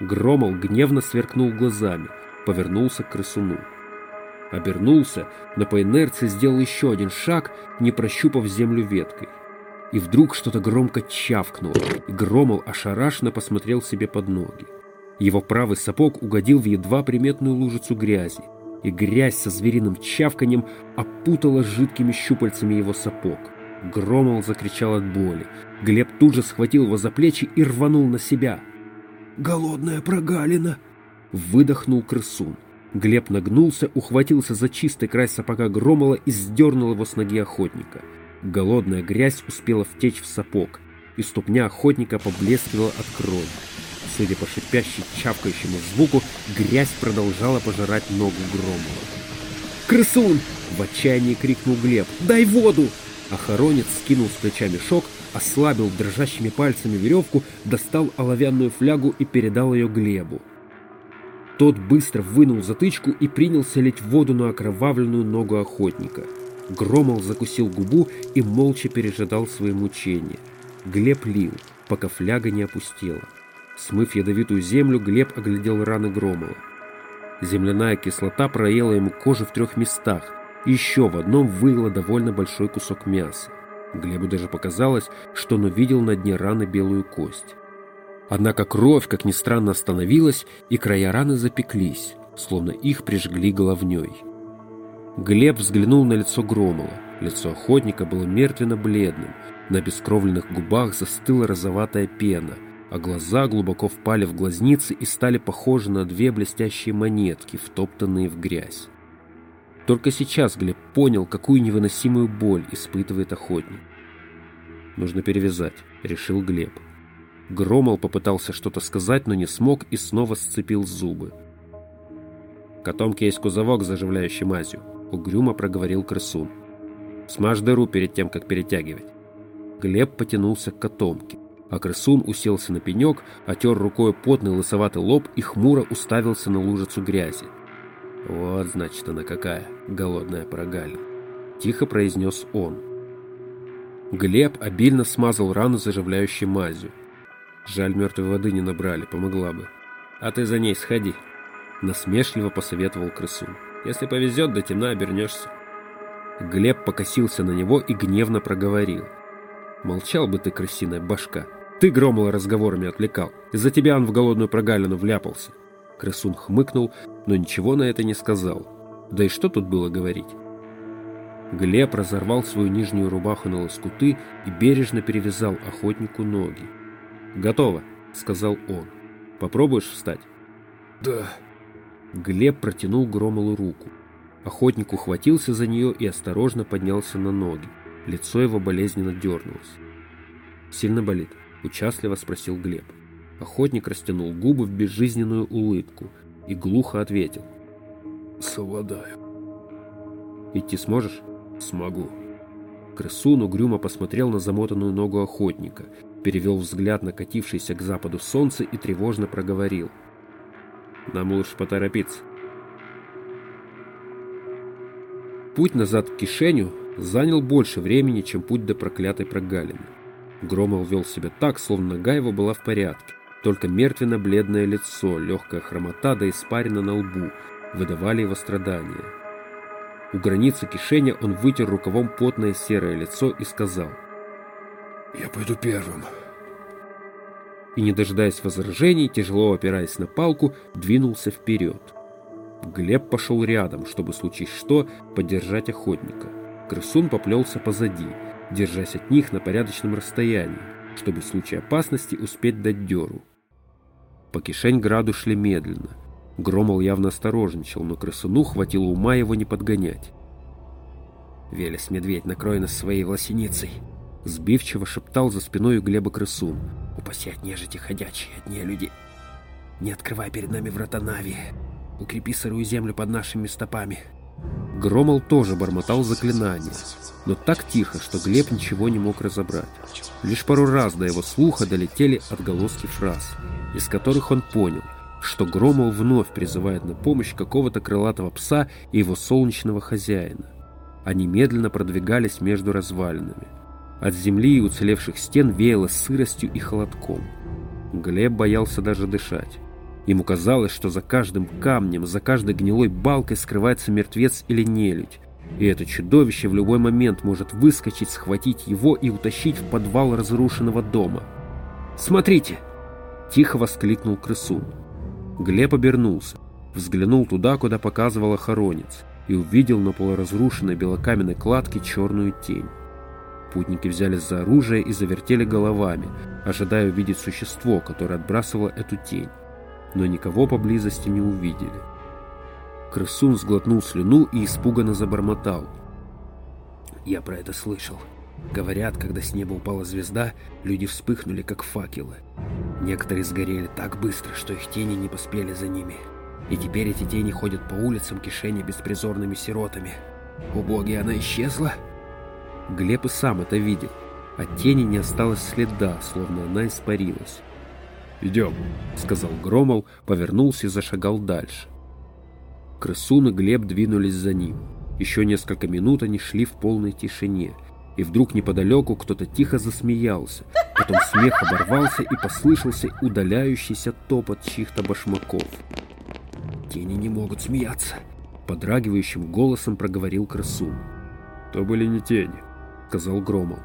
Громол гневно сверкнул глазами, повернулся к крысуну. Обернулся, но по инерции сделал еще один шаг, не прощупав землю веткой. И вдруг что-то громко чавкнуло, и Громол ошарашенно посмотрел себе под ноги. Его правый сапог угодил в едва приметную лужицу грязи, и грязь со звериным чавканием опутала жидкими щупальцами его сапог. Громол закричал от боли. Глеб тут же схватил его за плечи и рванул на себя. «Голодная прогалина!» Выдохнул крысун. Глеб нагнулся, ухватился за чистый край сапога Громола и сдернул его с ноги охотника. Голодная грязь успела втечь в сапог, и ступня охотника поблескивала от крови. Судя по шипящей, чавкающему звуку, грязь продолжала пожирать ногу Громола. «Крысун!» — в отчаянии крикнул Глеб. «Дай воду!» Охоронец скинул с плеча мешок, ослабил дрожащими пальцами веревку, достал оловянную флягу и передал ее Глебу. Тот быстро вынул затычку и принялся лить воду на окровавленную ногу охотника. Громол закусил губу и молча пережидал свои мучения. Глеб лил, пока фляга не опустела. Смыв ядовитую землю, Глеб оглядел раны Громола. Земляная кислота проела ему кожу в трех местах, еще в одном вылила довольно большой кусок мяса. Глебу даже показалось, что он увидел на дне раны белую кость. Однако кровь, как ни странно, остановилась, и края раны запеклись, словно их прижгли головней. Глеб взглянул на лицо Громола. Лицо охотника было мертвенно-бледным, на бескровленных губах застыла розоватая пена, а глаза глубоко впали в глазницы и стали похожи на две блестящие монетки, втоптанные в грязь. Только сейчас Глеб понял, какую невыносимую боль испытывает охотник. «Нужно перевязать», — решил Глеб. Громол попытался что-то сказать, но не смог и снова сцепил зубы. «В котомке есть кузовок с заживляющей мазью», — угрюмо проговорил крысун. «Смажь дыру перед тем, как перетягивать». Глеб потянулся к котомке, а крысун уселся на пенек, отер рукой потный лысоватый лоб и хмуро уставился на лужицу грязи. «Вот, значит, она какая, голодная прогалина», — тихо произнес он. Глеб обильно смазал рану заживляющей мазью. Жаль, мертвой воды не набрали, помогла бы. А ты за ней сходи. Насмешливо посоветовал крысу. Если повезет, до темна обернешься. Глеб покосился на него и гневно проговорил. «Молчал бы ты, крысиная башка. Ты Громола разговорами отвлекал. Из-за тебя он в голодную прогалину вляпался». Крысун хмыкнул, но ничего на это не сказал. Да и что тут было говорить? Глеб разорвал свою нижнюю рубаху на лоскуты и бережно перевязал охотнику ноги. «Готово», — сказал он. «Попробуешь встать?» «Да». Глеб протянул Громолу руку. Охотник ухватился за нее и осторожно поднялся на ноги. Лицо его болезненно дернулось. «Сильно болит?» – участливо спросил Глеб. Охотник растянул губы в безжизненную улыбку и глухо ответил. «Совладаю». «Идти сможешь?» «Смогу». Крысун угрюмо посмотрел на замотанную ногу охотника, перевел взгляд на катившееся к западу солнце и тревожно проговорил. «Нам лучше поторопиться». Путь назад к кишеню занял больше времени, чем путь до проклятой прогалины. Громол вел себя так, словно нога его была в порядке. Только мертвенно-бледное лицо, легкая хромота да испарина на лбу выдавали его страдания. У границы кишения он вытер рукавом потное серое лицо и сказал «Я пойду первым». И, не дожидаясь возражений, тяжело опираясь на палку, двинулся вперед. Глеб пошел рядом, чтобы, случись что, поддержать охотника. Крысун поплелся позади, держась от них на порядочном расстоянии, чтобы в случае опасности успеть дать дёру. По Кишень-граду шли медленно. Громол явно осторожничал, но крысуну хватило ума его не подгонять. «Велес-медведь, накрой нас своей власеницей!» Сбивчиво шептал за спиной у Глеба крысун. «Упаси от нежити ходячие, от нелюди! Не открывай перед нами врата Нави! Укрепи сырую землю под нашими стопами!» Громол тоже бормотал заклинания, но так тихо, что Глеб ничего не мог разобрать. Лишь пару раз до его слуха долетели отголоски фраз, из которых он понял, что Громол вновь призывает на помощь какого-то крылатого пса и его солнечного хозяина. Они медленно продвигались между развалинами. От земли и уцелевших стен веяло сыростью и холодком. Глеб боялся даже дышать. Ему казалось, что за каждым камнем, за каждой гнилой балкой скрывается мертвец или нелюдь. И это чудовище в любой момент может выскочить, схватить его и утащить в подвал разрушенного дома. «Смотрите!» – тихо воскликнул крысун. Глеб обернулся, взглянул туда, куда показывала хоронец, и увидел на полуразрушенной белокаменной кладке черную тень. Путники взялись за оружие и завертели головами, ожидая увидеть существо, которое отбрасывало эту тень но никого поблизости не увидели. Крысун сглотнул слюну и испуганно забормотал. «Я про это слышал. Говорят, когда с неба упала звезда, люди вспыхнули, как факелы. Некоторые сгорели так быстро, что их тени не поспели за ними. И теперь эти тени ходят по улицам кишения беспризорными сиротами. Боги, она исчезла?» Глеб и сам это видел. От тени не осталось следа, словно она испарилась. «Идем», — сказал Громол, повернулся и зашагал дальше. Крысун и Глеб двинулись за ним. Еще несколько минут они шли в полной тишине, и вдруг неподалеку кто-то тихо засмеялся. Потом смех оборвался и послышался удаляющийся топот чьих-то башмаков. «Тени не могут смеяться», — подрагивающим голосом проговорил Крысун. «То были не тени», — сказал Громол.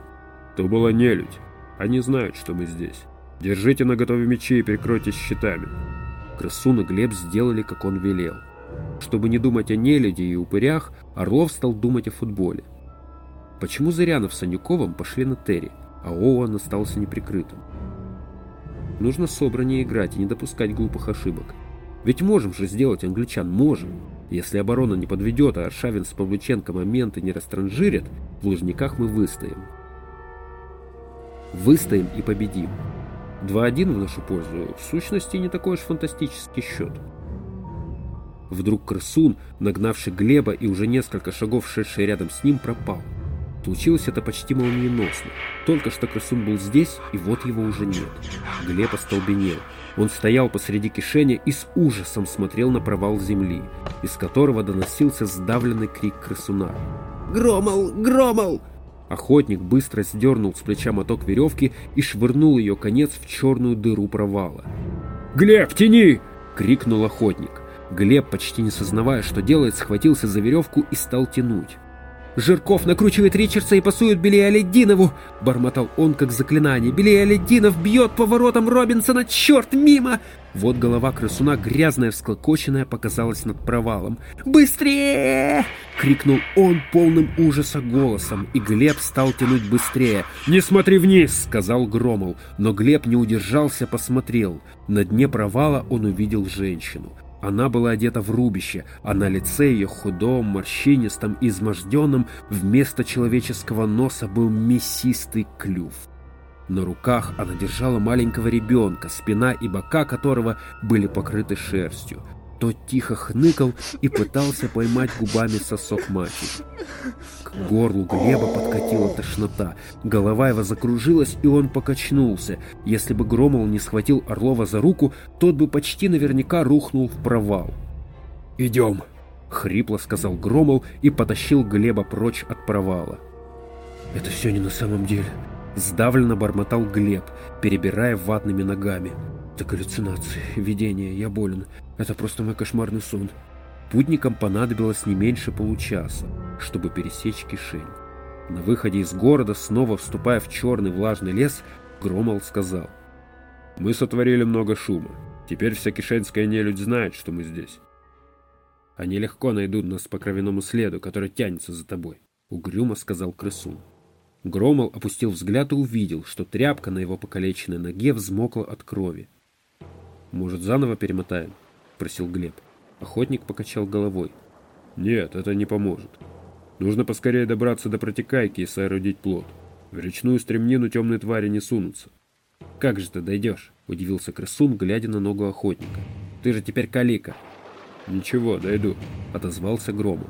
«То была нелюдь. Они знают, что мы здесь». Держите на готове мечи и прикройтесь щитами. Крысун и Глеб сделали, как он велел. Чтобы не думать о нелюде и упырях, Орлов стал думать о футболе. Почему Зырянов с Анюковым пошли на Терри, а Оуэн остался неприкрытым? Нужно собраннее играть и не допускать глупых ошибок. Ведь можем же сделать англичан, можем. Если оборона не подведет, а Аршавин с Павлюченко моменты не растранжирят, в Лужниках мы выстоим. Выстоим и победим. 2-1 в нашу пользу в сущности не такой уж фантастический счет. Вдруг крысун, нагнавший Глеба и уже несколько шагов шедший рядом с ним, пропал. Случилось это почти молниеносно. Только что крысун был здесь, и вот его уже нет. Глеб остолбенел. Он стоял посреди кишения и с ужасом смотрел на провал земли, из которого доносился сдавленный крик крысуна. «Громол! Громол!» Охотник быстро сдернул с плеча моток веревки и швырнул ее конец в черную дыру провала. «Глеб, тяни!» — крикнул охотник. Глеб, почти не сознавая, что делает, схватился за веревку и стал тянуть. Жирков накручивает Ричардса и пасует Белиалединову!» — бормотал он как заклинание. «Белиалединов бьет поворотом Робинсона! Черт, мимо!» Вот голова крысуна, грязная, всклокоченная, показалась над провалом. «Быстрее!» — крикнул он полным ужаса голосом, и Глеб стал тянуть быстрее. «Не смотри вниз!» — сказал Громол, но Глеб не удержался, посмотрел. На дне провала он увидел женщину. Она была одета в рубище, а на лице ее худом, морщинистом, изможденном вместо человеческого носа был мясистый клюв. На руках она держала маленького ребенка, спина и бока которого были покрыты шерстью. Тот тихо хныкал и пытался поймать губами сосок матери. Горлу Глеба подкатила тошнота. Голова его закружилась, и он покачнулся. Если бы Громол не схватил Орлова за руку, тот бы почти наверняка рухнул в провал. «Идем!» — хрипло сказал Громол и потащил Глеба прочь от провала. «Это все не на самом деле», Сдавленно бормотал Глеб, перебирая ватными ногами. «Это галлюцинации, видение, я болен. Это просто мой кошмарный сон». Путникам понадобилось не меньше получаса, чтобы пересечь Кишень. На выходе из города, снова вступая в черный влажный лес, Громол сказал. «Мы сотворили много шума. Теперь вся кишенская нелюдь знает, что мы здесь. Они легко найдут нас по кровяному следу, который тянется за тобой», — угрюмо сказал крысун. Громол опустил взгляд и увидел, что тряпка на его покалеченной ноге взмокла от крови. «Может, заново перемотаем?» — просил Глеб. Охотник покачал головой. «Нет, это не поможет. Нужно поскорее добраться до протекайки и соорудить плод. В речную стремнину темные твари не сунутся». «Как же ты дойдешь?» — удивился крысун, глядя на ногу охотника. «Ты же теперь калика». «Ничего, дойду», — отозвался Громол.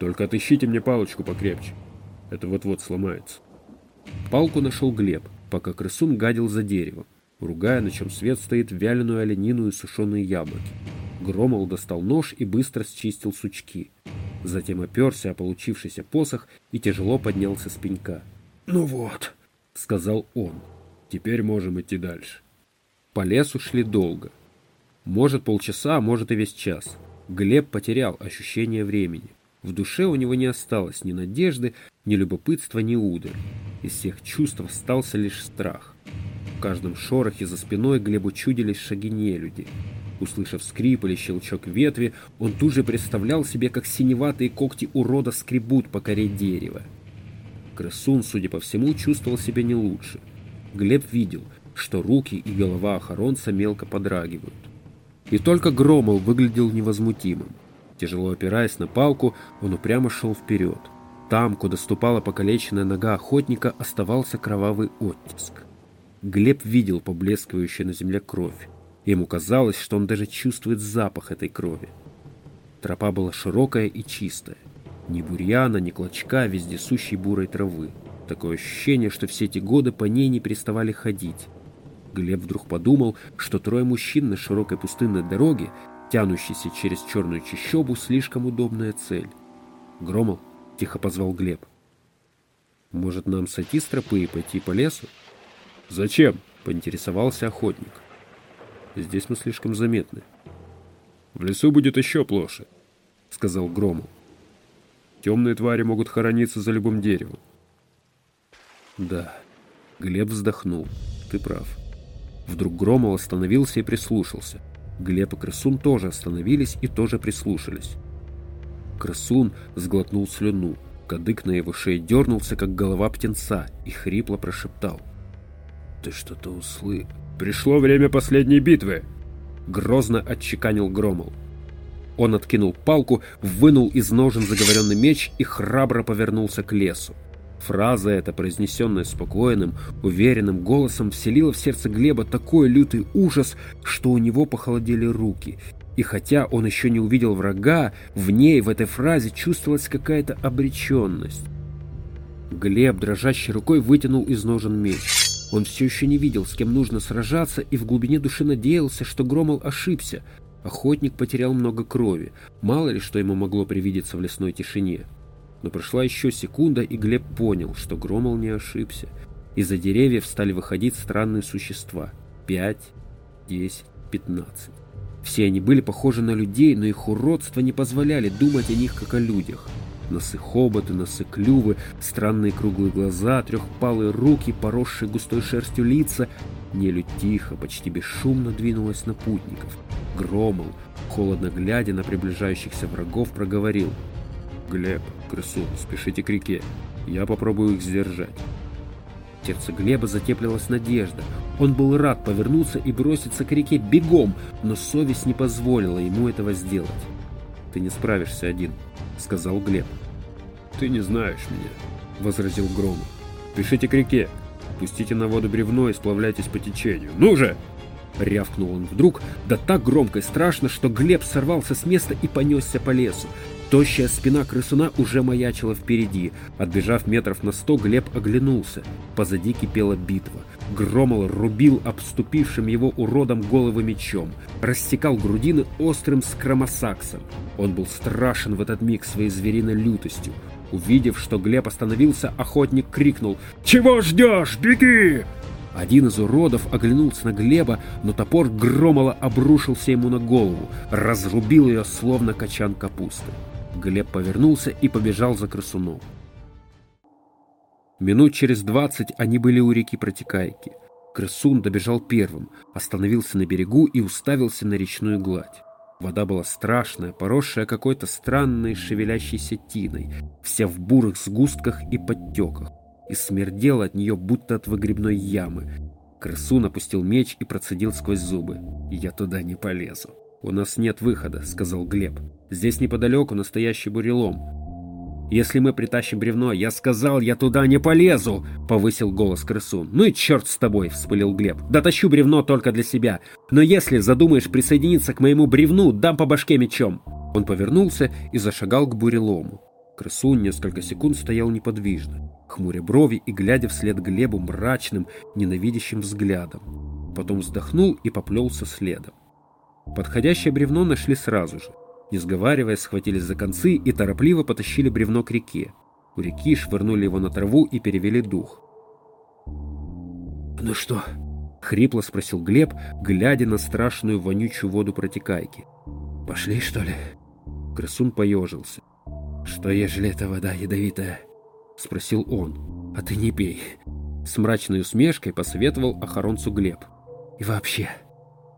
«Только отыщите мне палочку покрепче». Это вот-вот сломается. Палку нашел Глеб, пока крысун гадил за деревом, ругая, на чем свет стоит вяленую оленину и сушеные яблоки. Громол достал нож и быстро счистил сучки. Затем оперся о получившийся посох и тяжело поднялся с пенька. «Ну вот», — сказал он, — «теперь можем идти дальше». По лесу шли долго. Может полчаса, а может и весь час. Глеб потерял ощущение времени. В душе у него не осталось ни надежды, ни любопытства, ни удаль. Из всех чувств остался лишь страх. В каждом шорохе за спиной Глебу чудились шаги нелюди. Услышав скрип или щелчок ветви, он тут же представлял себе, как синеватые когти урода скребут по коре дерева. Крысун, судя по всему, чувствовал себя не лучше. Глеб видел, что руки и голова охоронца мелко подрагивают. И только Громол выглядел невозмутимым. Тяжело опираясь на палку, он упрямо шел вперед. Там, куда ступала покалеченная нога охотника, оставался кровавый оттиск. Глеб видел поблескивающую на земле кровь. Ему казалось, что он даже чувствует запах этой крови. Тропа была широкая и чистая. Ни бурьяна, ни клочка вездесущей бурой травы. Такое ощущение, что все эти годы по ней не переставали ходить. Глеб вдруг подумал, что трое мужчин на широкой пустынной дороге тянущийся через черную чащобу, слишком удобная цель. «Громол», — тихо позвал Глеб. «Может, нам сойти с тропы и пойти по лесу?» «Зачем?» — поинтересовался охотник. «Здесь мы слишком заметны». «В лесу будет еще плоше», — сказал Громол. «Темные твари могут хорониться за любым деревом». «Да», — Глеб вздохнул. «Ты прав». Вдруг Громол остановился и прислушался. Глеб и Крысун тоже остановились и тоже прислушались. Крысун сглотнул слюну. Кадык на его шее дернулся, как голова птенца, и хрипло прошептал. «Ты что-то услы...» «Пришло время последней битвы!» Грозно отчеканил Громол. Он откинул палку, вынул из ножен заговоренный меч и храбро повернулся к лесу. Фраза эта, произнесенная спокойным, уверенным голосом, вселила в сердце Глеба такой лютый ужас, что у него похолодели руки. И хотя он еще не увидел врага, в ней, в этой фразе, чувствовалась какая-то обреченность. Глеб, дрожащей рукой, вытянул из ножен меч. Он все еще не видел, с кем нужно сражаться, и в глубине души надеялся, что Громол ошибся. Охотник потерял много крови. Мало ли, что ему могло привидеться в лесной тишине. Но прошла еще секунда, и Глеб понял, что Громол не ошибся. Из-за деревьев стали выходить странные существа. Пять, десять, пятнадцать. Все они были похожи на людей, но их уродство не позволяли думать о них как о людях. Носы хоботы, носы клювы, странные круглые глаза, трехпалые руки, поросшие густой шерстью лица. Нелюдь тихо, почти бесшумно двинулась на путников. Громол, холодно глядя на приближающихся врагов, проговорил. «Глеб, крысун, спешите к реке. Я попробую их сдержать». Сердце Глеба затеплилась надежда. Он был рад повернуться и броситься к реке бегом, но совесть не позволила ему этого сделать. «Ты не справишься один», — сказал Глеб. «Ты не знаешь меня», — возразил Гром. «Пишите к реке. Пустите на воду бревно и сплавляйтесь по течению. Ну же!» Рявкнул он вдруг, да так громко и страшно, что Глеб сорвался с места и понесся по лесу. Тощая спина крысуна уже маячила впереди. Отбежав метров на сто, Глеб оглянулся. Позади кипела битва. Громол рубил обступившим его уродом головы мечом. Рассекал грудины острым скромосаксом. Он был страшен в этот миг своей звериной лютостью. Увидев, что Глеб остановился, охотник крикнул «Чего ждешь? Беги!» Один из уродов оглянулся на Глеба, но топор Громола обрушился ему на голову, разрубил ее, словно качан капусты. Глеб повернулся и побежал за крысуном. Минут через двадцать они были у реки Протекайки. Крысун добежал первым, остановился на берегу и уставился на речную гладь. Вода была страшная, поросшая какой-то странной шевелящейся тиной, вся в бурых сгустках и подтеках, и смердела от нее, будто от выгребной ямы. Крысун опустил меч и процедил сквозь зубы. «Я туда не полезу». «У нас нет выхода», — сказал Глеб. «Здесь неподалеку настоящий бурелом. «Если мы притащим бревно, я сказал, я туда не полезу!» — повысил голос крысун. «Ну и черт с тобой!» — вспылил Глеб. «Дотащу бревно только для себя. Но если задумаешь присоединиться к моему бревну, дам по башке мечом!» Он повернулся и зашагал к бурелому. Крысун несколько секунд стоял неподвижно, хмуря брови и глядя вслед Глебу мрачным, ненавидящим взглядом. Потом вздохнул и поплелся следом. Подходящее бревно нашли сразу же. Не сговариваясь, схватились за концы и торопливо потащили бревно к реке. У реки швырнули его на траву и перевели дух. «Ну что?» — хрипло спросил Глеб, глядя на страшную вонючую воду протекайки. «Пошли, что ли?» Крысун поежился. «Что, ежели эта вода ядовитая?» — спросил он. «А ты не пей». С мрачной усмешкой посоветовал охоронцу Глеб. «И вообще,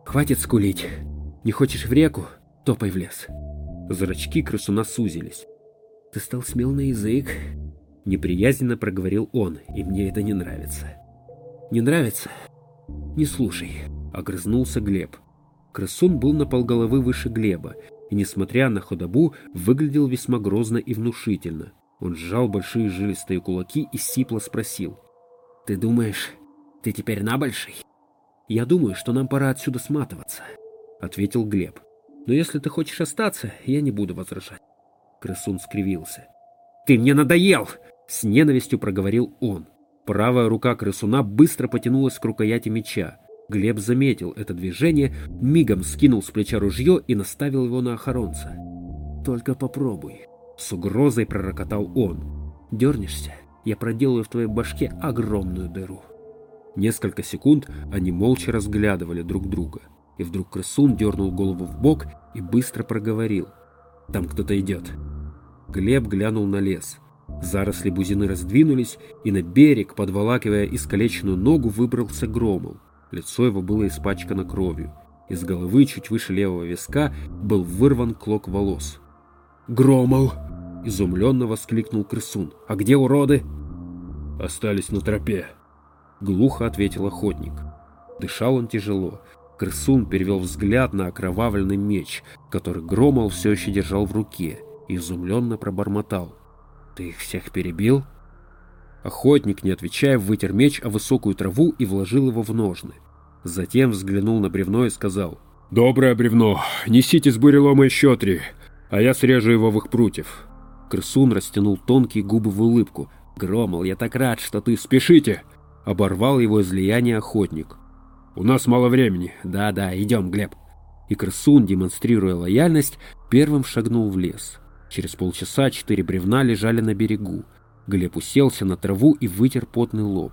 хватит скулить. Не хочешь в реку? Топай в лес». Зрачки крысуна сузились. «Ты стал смел на язык», — неприязненно проговорил он, и мне это не нравится. «Не нравится? Не слушай», — огрызнулся Глеб. Крысун был на полголовы выше Глеба, и, несмотря на худобу, выглядел весьма грозно и внушительно. Он сжал большие жилистые кулаки и сипло спросил. «Ты думаешь, ты теперь набольший?» «Я думаю, что нам пора отсюда сматываться», — ответил Глеб. Но если ты хочешь остаться, я не буду возражать. Крысун скривился. «Ты мне надоел!» — с ненавистью проговорил он. Правая рука крысуна быстро потянулась к рукояти меча. Глеб заметил это движение, мигом скинул с плеча ружье и наставил его на охоронца. «Только попробуй», — с угрозой пророкотал он. «Дернешься, я проделаю в твоей башке огромную дыру». Несколько секунд они молча разглядывали друг друга. И вдруг крысун дернул голову в бок и быстро проговорил. «Там кто-то идет». Глеб глянул на лес. Заросли бузины раздвинулись, и на берег, подволакивая искалеченную ногу, выбрался Громол. Лицо его было испачкано кровью. Из головы, чуть выше левого виска, был вырван клок волос. «Громол!» — изумленно воскликнул крысун. «А где уроды?» «Остались на тропе», — глухо ответил охотник. Дышал он тяжело. Крысун перевел взгляд на окровавленный меч, который Громол все еще держал в руке, и изумленно пробормотал. «Ты их всех перебил?» Охотник, не отвечая, вытер меч о высокую траву и вложил его в ножны. Затем взглянул на бревно и сказал. «Доброе бревно, несите с бурелома еще три, а я срежу его в их прутьев». Крысун растянул тонкие губы в улыбку. «Громол, я так рад, что ты спешите!» Оборвал его излияние охотник. У нас мало времени. Да-да, идем, Глеб. И Крысун, демонстрируя лояльность, первым шагнул в лес. Через полчаса четыре бревна лежали на берегу. Глеб уселся на траву и вытер потный лоб.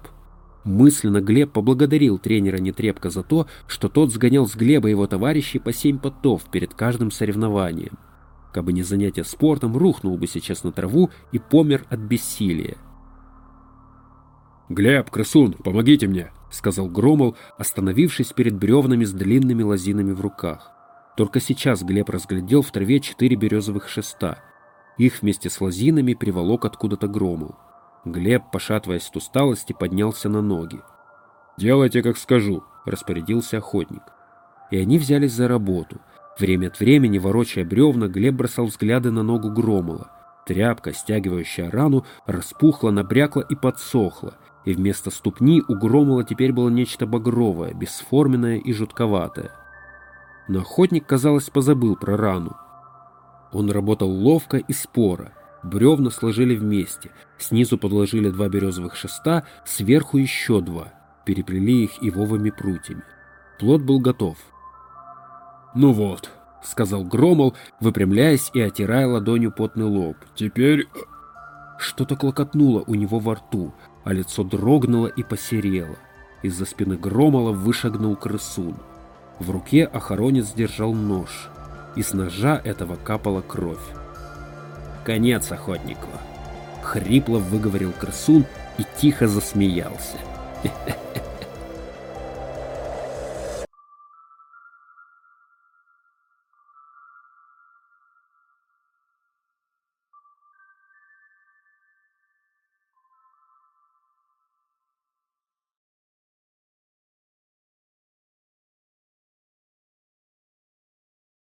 Мысленно Глеб поблагодарил тренера Нетребко за то, что тот сгонял с Глеба его товарищей по семь потов перед каждым соревнованием. Кабы не занятие спортом, рухнул бы сейчас на траву и помер от бессилия. «Глеб, крысун, помогите мне!» — сказал Громол, остановившись перед бревнами с длинными лозинами в руках. Только сейчас Глеб разглядел в траве четыре березовых шеста. Их вместе с лозинами приволок откуда-то Громол. Глеб, пошатываясь от усталости, поднялся на ноги. «Делайте, как скажу», — распорядился охотник. И они взялись за работу. Время от времени, ворочая бревна, Глеб бросал взгляды на ногу Громола. Тряпка, стягивающая рану, распухла, набрякла и подсохла, и вместо ступни у Громола теперь было нечто багровое, бесформенное и жутковатое. Но охотник, казалось, позабыл про рану. Он работал ловко и споро. Бревна сложили вместе, снизу подложили два березовых шеста, сверху еще два, переплели их ивовыми прутьями. Плод был готов. «Ну вот», — сказал Громол, выпрямляясь и отирая ладонью потный лоб. «Теперь...» Что-то клокотнуло у него во рту, а лицо дрогнуло и посерело. Из-за спины Громола вышагнул крысун. В руке охоронец держал нож, и с ножа этого капала кровь. «Конец охотнику!» — хрипло выговорил крысун и тихо засмеялся.